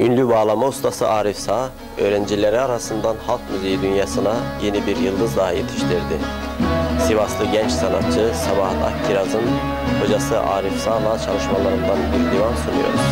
Ünlü bağlama ustası Arif Sağ, öğrencileri arasından halk müziği dünyasına yeni bir yıldız daha yetiştirdi. Sivaslı genç sanatçı Sabahat Akkiraz'ın hocası Arif Sağ'la çalışmalarından bir divan sunuyoruz.